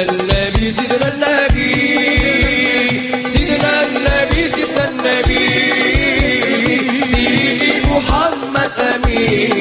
النبي. سيدنا النبي سيدنا النبي. سيدي محمد أمين.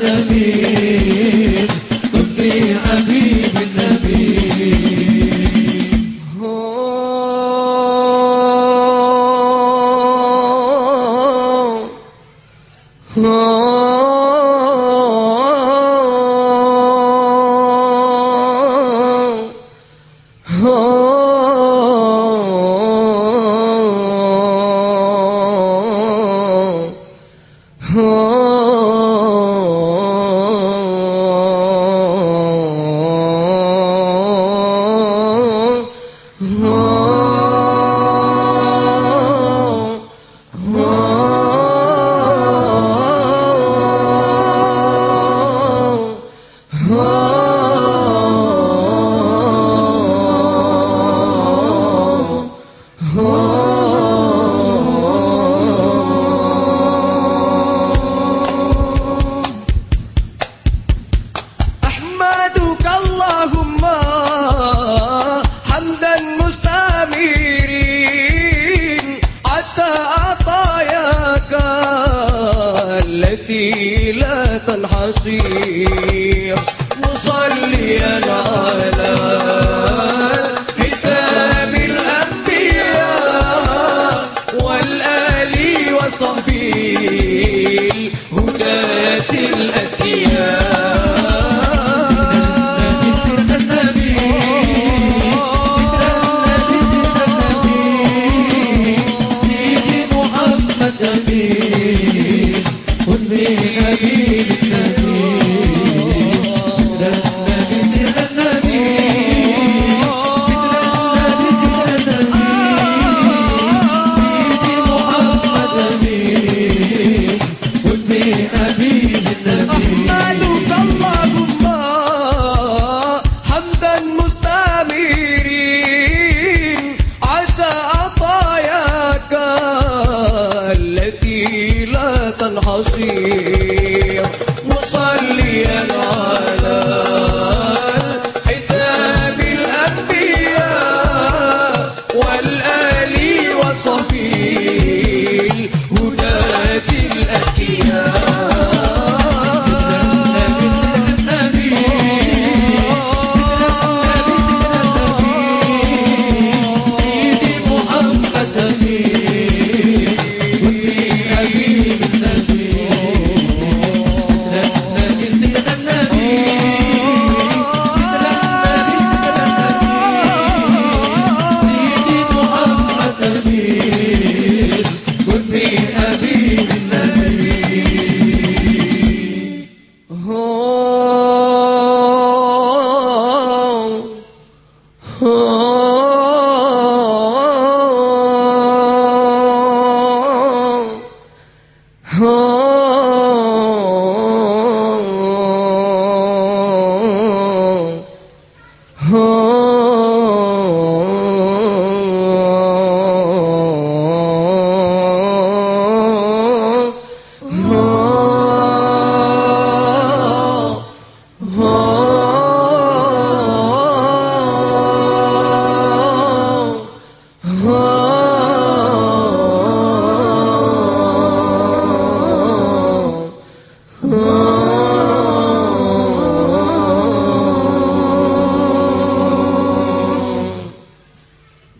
the beat. حمادك اللهم حمدا